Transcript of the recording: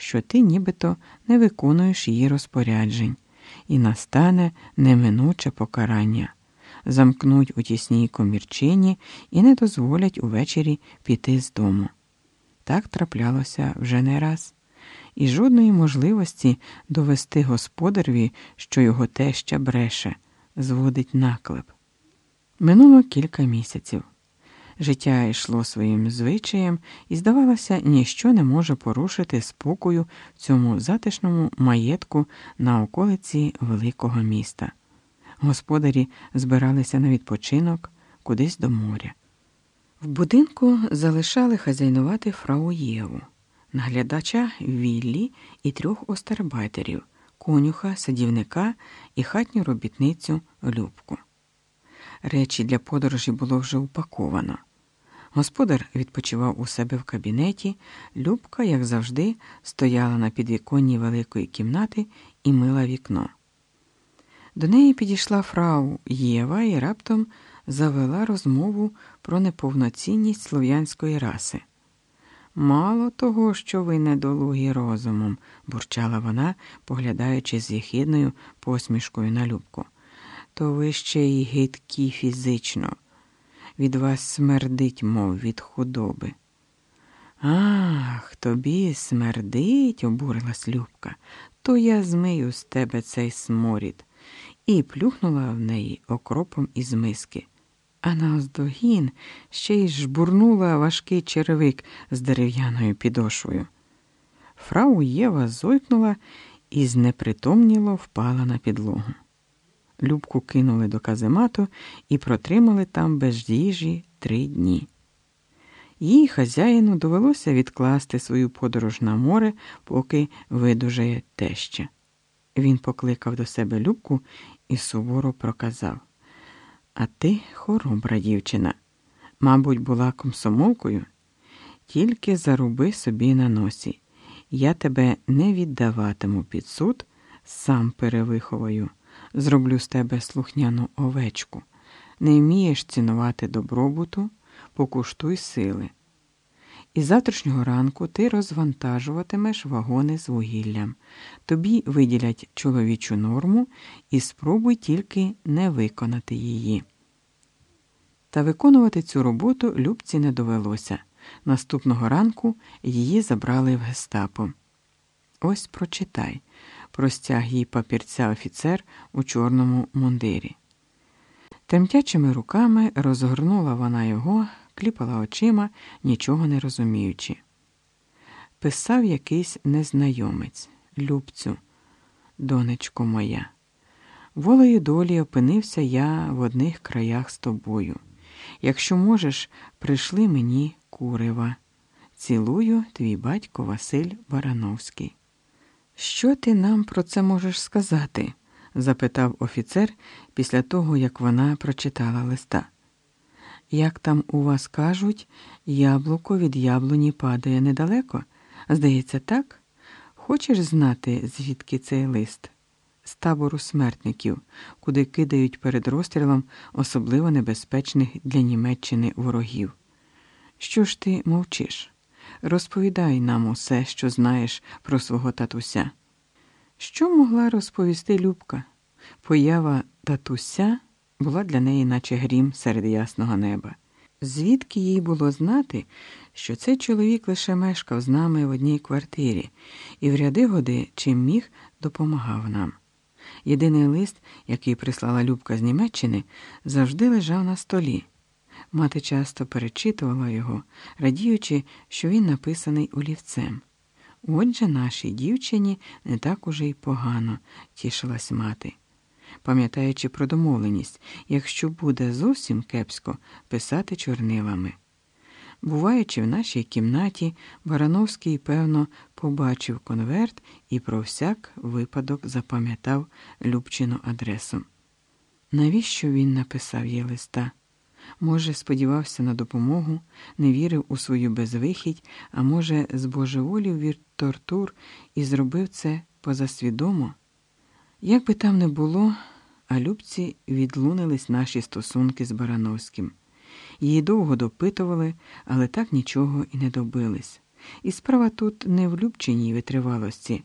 що ти нібито не виконуєш її розпоряджень, і настане неминуче покарання. Замкнуть у тісній комірчині і не дозволять увечері піти з дому. Так траплялося вже не раз, і жодної можливості довести господареві, що його теща бреше, зводить наклеп. Минуло кілька місяців. Життя йшло своїм звичаєм, і, здавалося, ніщо не може порушити спокою в цьому затишному маєтку на околиці великого міста. Господарі збиралися на відпочинок кудись до моря. В будинку залишали хазяйнувати фрау Єву, наглядача Віллі і трьох остербайтерів, конюха, садівника і хатню робітницю Любку. Речі для подорожі було вже упаковано. Господар відпочивав у себе в кабінеті, Любка, як завжди, стояла на підвіконні великої кімнати і мила вікно. До неї підійшла фрау Єва і раптом завела розмову про неповноцінність слов'янської раси. Мало того, що ви недолугі розумом, бурчала вона, поглядаючи з єхідною посмішкою на Любку, то ви ще й гидкі фізично. Від вас смердить, мов від худоби. Ах, тобі смердить, обурилась Любка, то я змию з тебе цей сморід і плюхнула в неї окропом із миски. А наоздогін ще й жбурнула важкий черевик з дерев'яною підошвою. Фрау Єва зойкнула і знепритомніло впала на підлогу. Любку кинули до каземату і протримали там без їжі три дні. Їй хазяїну довелося відкласти свою подорож на море, поки видужає теща. Він покликав до себе Любку і суворо проказав А ти хоробра дівчина. Мабуть, була комсомолкою. Тільки заруби собі на носі. Я тебе не віддаватиму під суд, сам перевиховаю. Зроблю з тебе слухняну овечку. Не вмієш цінувати добробуту, покуштуй сили. І завтрашнього ранку ти розвантажуватимеш вагони з вугіллям. Тобі виділять чоловічу норму і спробуй тільки не виконати її. Та виконувати цю роботу Любці не довелося. Наступного ранку її забрали в гестапо. Ось прочитай, простяг їй папірця офіцер у чорному мундирі. Тремтячими руками розгорнула вона його кліпала очима, нічого не розуміючи. Писав якийсь незнайомець, Любцю, донечко моя. Волею долі опинився я в одних краях з тобою. Якщо можеш, прийшли мені курева. Цілую твій батько Василь Барановський. Що ти нам про це можеш сказати? запитав офіцер після того, як вона прочитала листа. Як там у вас кажуть, яблуко від яблуні падає недалеко? Здається, так? Хочеш знати, звідки цей лист? З табору смертників, куди кидають перед розстрілом особливо небезпечних для Німеччини ворогів. Що ж ти мовчиш? Розповідай нам усе, що знаєш про свого татуся. Що могла розповісти Любка? Поява татуся була для неї, наче грім серед ясного неба. Звідки їй було знати, що цей чоловік лише мешкав з нами в одній квартирі і в ряди годи, чим міг, допомагав нам. Єдиний лист, який прислала Любка з Німеччини, завжди лежав на столі. Мати часто перечитувала його, радіючи, що він написаний олівцем. Отже, нашій дівчині не так уже й погано, тішилась мати пам'ятаючи про домовленість, якщо буде зовсім кепсько писати чорнилами. Буваючи в нашій кімнаті, Барановський, певно, побачив конверт і про всяк випадок запам'ятав Любчину адресу. Навіщо він написав їй листа? Може, сподівався на допомогу, не вірив у свою безвихідь, а може, збожеволів від тортур і зробив це позасвідомо? Як би там не було, а Любці відлунились наші стосунки з Барановським. Її довго допитували, але так нічого і не добились. І справа тут не в любченій витривалості,